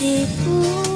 你不。